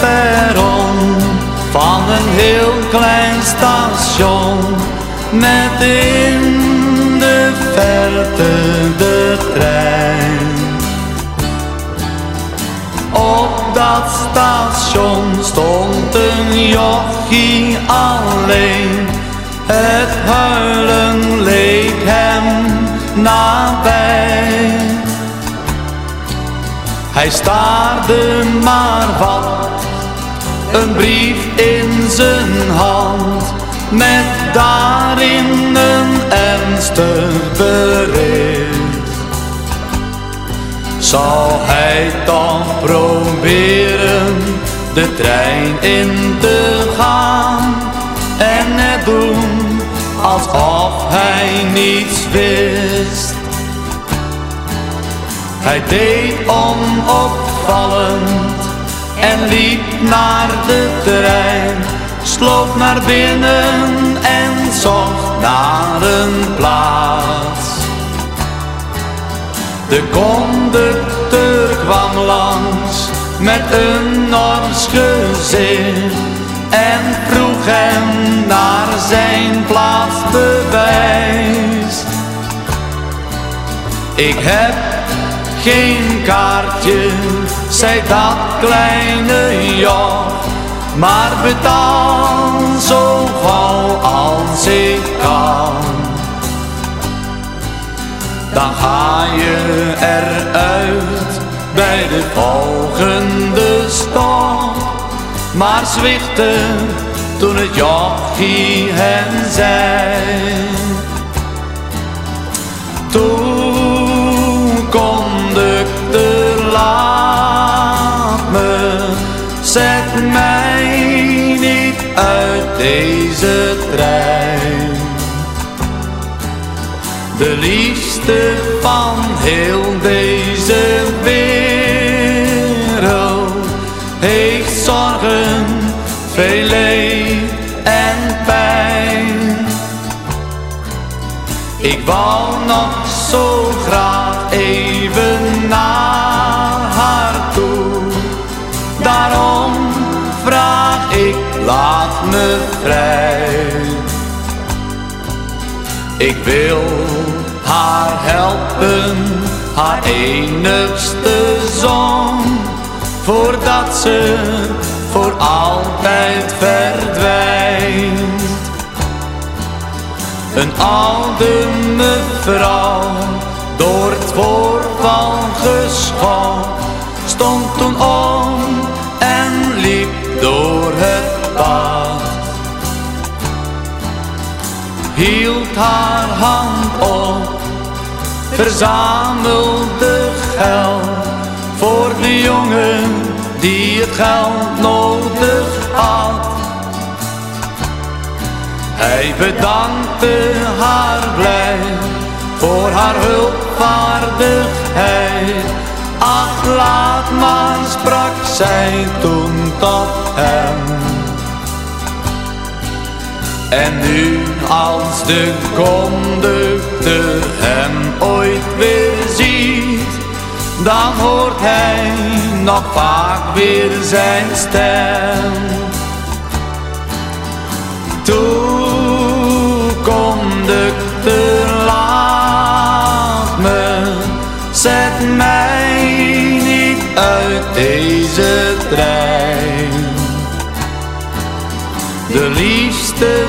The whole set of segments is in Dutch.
perron van een heel klein station met in de verte de trein. Op dat station stond een jochie alleen, het huilen leek hem nabij. Hij staarde maar wat, een brief in zijn hand, met daarin een ernstig bericht. Zal hij dan proberen de trein in te gaan en het doen alsof hij niets wist? Hij deed onopvallend en liep naar de trein, sloop naar binnen en zocht naar een plaats. De conducteur kwam langs met een Nors gezicht en vroeg hem naar zijn plaatsbewijs. Ik heb geen kaartje, zei dat kleine joch, maar betaal zo gauw als ik kan. Dan ga je eruit bij de volgende stop, maar zwichtte toen het jochie hem zei. Uit deze trein. De liefste van heel deze wereld heeft zorgen, veel leed en pijn. Ik wou nog zo graag even naar Ik wil haar helpen, haar enigste zon, voordat ze voor altijd verdwijnt. Een oude mevrouw, door het voorval geschokt, stond toen om en liep door het pad. Haar hand op, verzamelde geld voor de jongen die het geld nodig had. Hij bedankte haar blij voor haar hulpvaardigheid. Ach, laat maar, sprak zij toen tot hem. En nu als de conducteur hem ooit weer ziet, dan hoort hij nog vaak weer zijn stem. Toe conducteur, laat me, zet mij niet uit deze trein. De liefste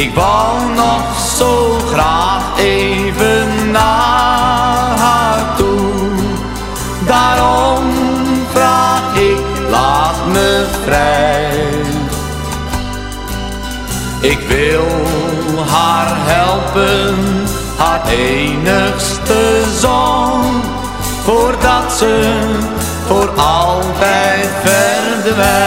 Ik wou nog zo graag even naar haar toe. Daarom vraag ik, laat me vrij. Ik wil haar helpen, haar enigste zon, voordat ze voor altijd verdwijnt.